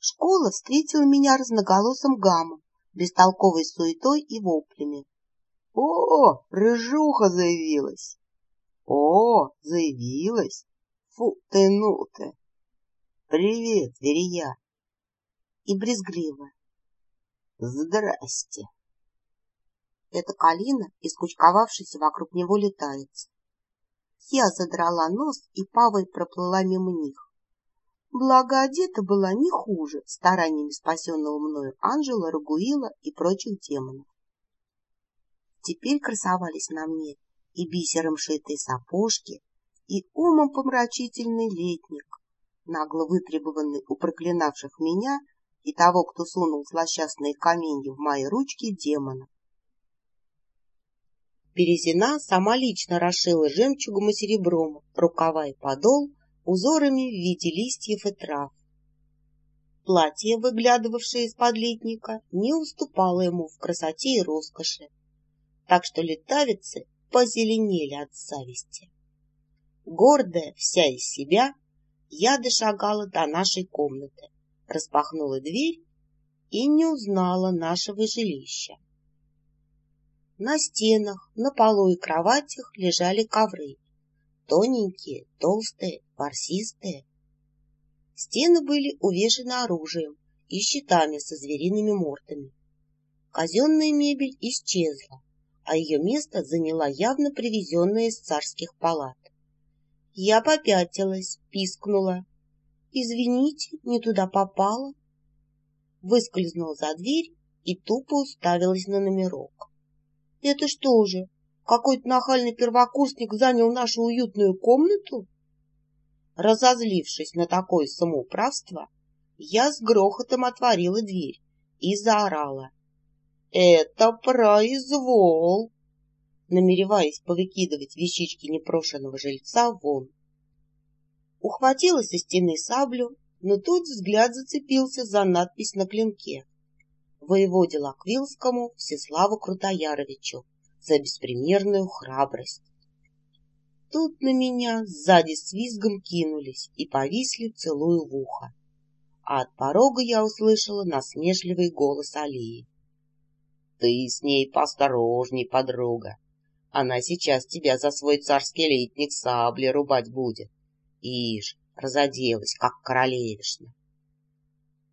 Школа встретила меня разноголосым гамом, бестолковой суетой и воплями. — О, рыжуха заявилась! О, заявилась! Фу ты, ну ты! Привет, Верия! И брезгливо. Здрасте! Это Калина, искучковавшись вокруг него, летается. Я задрала нос и павой проплыла мимо них. Благо одета была не хуже стараниями спасенного мною Анжела, Рагуила и прочих демонов. Теперь красовались на мне и бисером шитые сапожки, и умом помрачительный летник, нагло вытребованный у проклинавших меня и того, кто сунул злосчастные каменья в мои ручки демона. Березина сама лично расшила жемчугом и серебром рукава и подол узорами в виде листьев и трав. Платье, выглядывавшее из-под летника, не уступало ему в красоте и роскоши, так что летавицы позеленели от зависти. Гордая вся из себя, я дошагала до нашей комнаты, распахнула дверь и не узнала нашего жилища. На стенах, на полу и кроватях лежали ковры, тоненькие, толстые, ворсистые. Стены были увешаны оружием и щитами со звериными мордами. Казенная мебель исчезла, а ее место заняла явно привезенная из царских палат. Я попятилась, пискнула. «Извините, не туда попала». Выскользнула за дверь и тупо уставилась на номерок. «Это что же, какой-то нахальный первокурсник занял нашу уютную комнату? Разозлившись на такое самоуправство, я с грохотом отворила дверь и заорала. «Это произвол!» намереваясь повыкидывать вещички непрошенного жильца вон. Ухватила со стены саблю, но тут взгляд зацепился за надпись на клинке. Воеводе Лаквилскому Всеславу Крутояровичу за беспримерную храбрость. Тут на меня сзади с визгом кинулись и повисли целую в ухо. А от порога я услышала насмешливый голос Алии. — Ты с ней поосторожней, подруга. Она сейчас тебя за свой царский летник сабли рубать будет. Ишь, разоделась, как королевишна.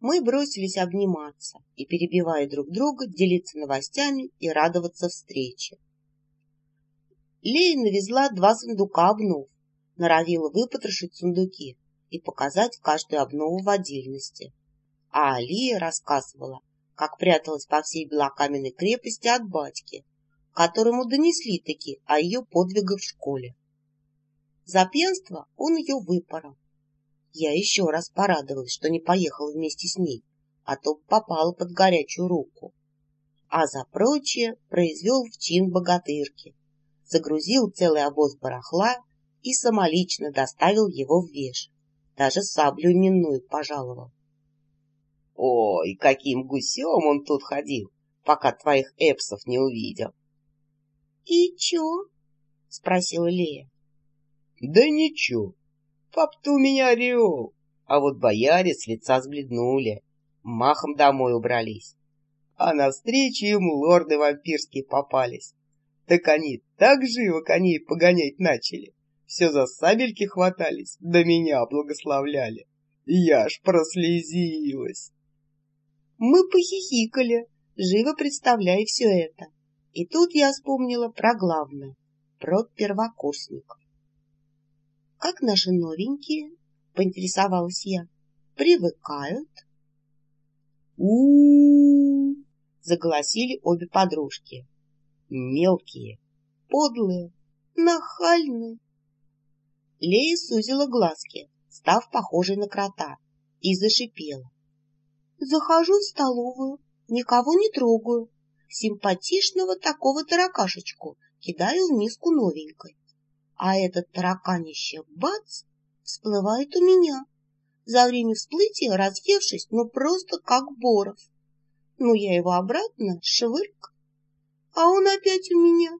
Мы бросились обниматься и, перебивая друг друга, делиться новостями и радоваться встрече. Лея навезла два сундука обнов, норовила выпотрошить сундуки и показать каждую обнову в отдельности. А Алия рассказывала, как пряталась по всей белокаменной крепости от батьки, которому донесли таки о ее подвигах в школе. За пьянство он ее выпорол, я еще раз порадовалась, что не поехала вместе с ней, а то попала под горячую руку. А за прочее произвел в чин богатырки, загрузил целый обоз барахла и самолично доставил его в веш. Даже саблю именную пожаловал. — Ой, каким гусем он тут ходил, пока твоих эпсов не увидел. — И чё? — спросила Лея. — Да ничего, Пап-то у меня орел, а вот бояре с лица сбледнули, махом домой убрались. А навстречу ему лорды вампирские попались. Так они так живо коней погонять начали, все за сабельки хватались, да меня благословляли. Я аж прослезилась. Мы похихикали, живо представляя все это. И тут я вспомнила про главное, про первокурсников. Как наши новенькие? Поинтересовалась я. Привыкают? у, -у, заголосили обе подружки. Мелкие, подлые, нахальные. Лея сузила глазки, став похожей на крота, и зашипела. Захожу в столовую, никого не трогаю. Симпатичного такого таракашечку кидаю в миску новенькой а этот тараканище, бац, всплывает у меня. За время всплытия разъевшись, ну просто как боров. Ну, я его обратно, швырк, а он опять у меня.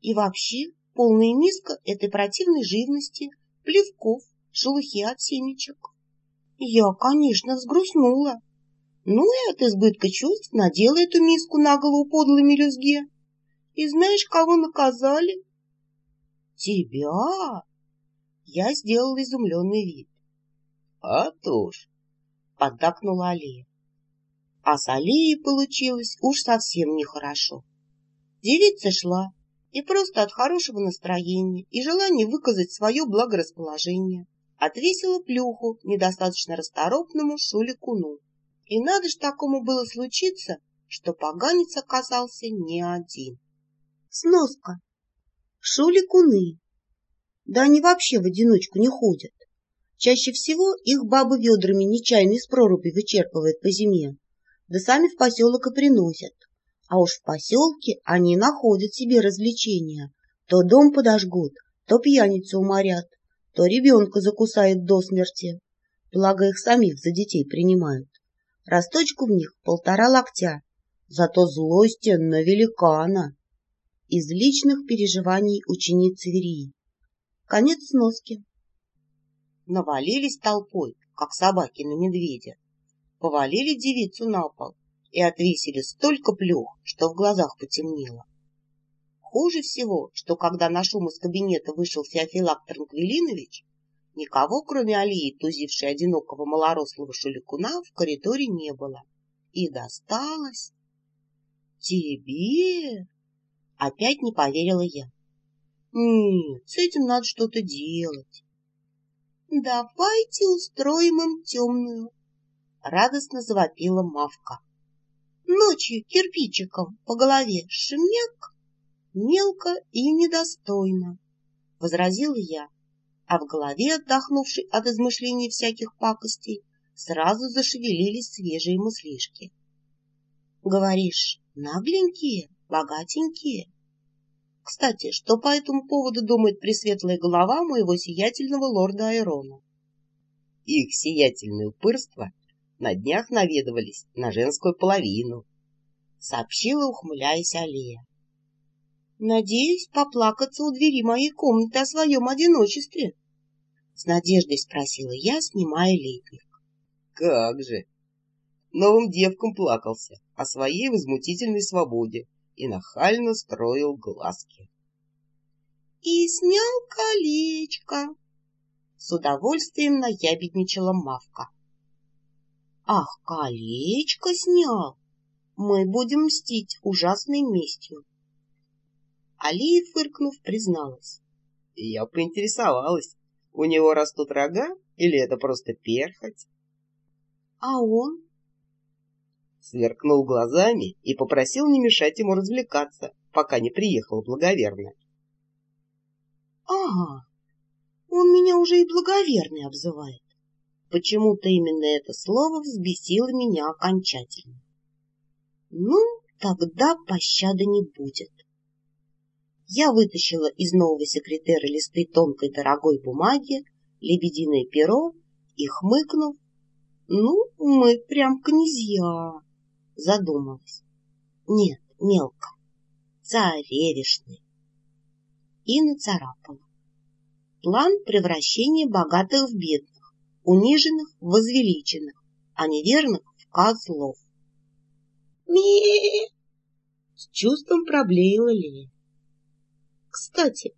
И вообще полная миска этой противной живности, плевков, шелухи от семечек. Я, конечно, взгрустнула. Ну и от избытка чувств надела эту миску на голову подлой мелюзге. И знаешь, кого наказали? Тебя? Я сделала изумленный вид. А то ж, поддакнула Алия. А с Алией получилось уж совсем нехорошо. Девица шла, и просто от хорошего настроения и желания выказать свое благорасположение отвесила плюху недостаточно расторопному Шуликуну. И надо ж такому было случиться, что поганец оказался не один. Сноска. Шуликуны. Да они вообще в одиночку не ходят. Чаще всего их бабы ведрами нечаянно из проруби вычерпывают по зиме, да сами в поселок и приносят. А уж в поселке они находят себе развлечения. То дом подожгут, то пьяницу уморят, то ребенка закусает до смерти. Благо их самих за детей принимают. Росточку в них полтора локтя, зато злости на великана. Из личных переживаний ученицы Верии. Конец сноски. Навалились толпой, как собаки на медведя. Повалили девицу на пол и отвесили столько плюх, что в глазах потемнело. Хуже всего, что когда на шум из кабинета вышел Феофилак Транквилинович, никого, кроме Алии, тузившей одинокого малорослого шуликуна, в коридоре не было. И досталось. Тебе? Опять не поверила я. Нет, с этим надо что-то делать. Давайте устроим им темную. Радостно завопила Мавка. Ночью кирпичиком по голове шмяк, мелко и недостойно, — возразила я, а в голове, отдохнувшей от измышлений всяких пакостей, сразу зашевелились свежие мыслишки. — Говоришь, нагленькие, богатенькие? Кстати, что по этому поводу думает пресветлая голова моего сиятельного лорда Айрона? Их сиятельное упырство на днях наведывались на женскую половину, — сообщила, ухмыляясь Алия. — Надеюсь поплакаться у двери моей комнаты о своем одиночестве? — с надеждой спросила я, снимая лейбник. — Как же! Новым девкам плакался о своей возмутительной свободе и нахально строил глазки. — И снял колечко! — с удовольствием наябедничала Мавка. Ах, колечко снял! Мы будем мстить ужасной местью. Алия, фыркнув, призналась. Я поинтересовалась, у него растут рога или это просто перхоть? А он? Сверкнул глазами и попросил не мешать ему развлекаться, пока не приехал благоверно. Ага, он меня уже и благоверный обзывает. Почему-то именно это слово взбесило меня окончательно. Ну, тогда пощады не будет. Я вытащила из нового секретера листы тонкой дорогой бумаги, лебединое перо и, хмыкнув, ну, мы прям князья, задумалась. Нет, мелко, царевишны. И нацарапала. План превращения богатых в бедных униженных в возвеличенных, а неверных в козлов. ми С чувством проблеяла Лея. Кстати,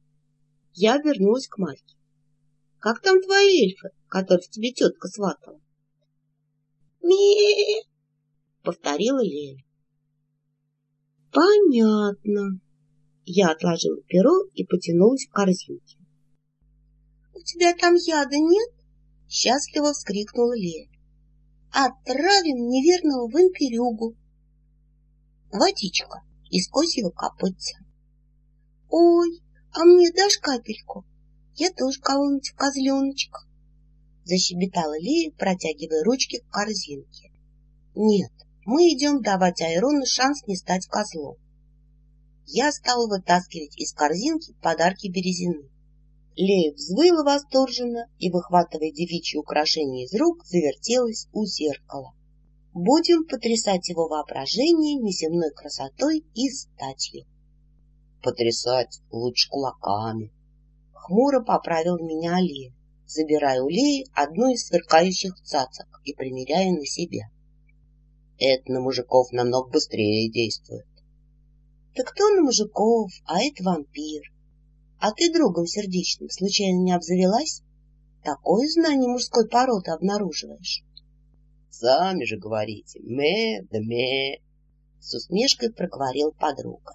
я вернулась к Марьке. Как там твои эльфы, которых тебе тетка сватала? ми повторила Лея. Понятно. Я отложила перо и потянулась к корзинке. У тебя там яда нет? Счастливо вскрикнула Лея. Отравим неверного в имперюгу. Водичка козьего копытца. Ой, а мне дашь капельку? Я тоже кого-нибудь в козленочка. Защебетала Лея, протягивая ручки к корзинке. Нет, мы идем давать Айрону шанс не стать козлом. Я стала вытаскивать из корзинки подарки Березины. Лея взвыла восторженно и, выхватывая девичьи украшения из рук, завертелась у зеркала. Будем потрясать его воображение неземной красотой и статью. Потрясать лучше кулаками. Хмуро поправил меня Лея, забирая у Леи одну из сверкающих цацок и примеряя на себя. Это на мужиков намного быстрее действует. Так кто на мужиков, а это вампир. А ты другом сердечным случайно не обзавелась? Такое знание мужской породы обнаруживаешь. Сами же говорите, ме да ме. С усмешкой проговорил подруга.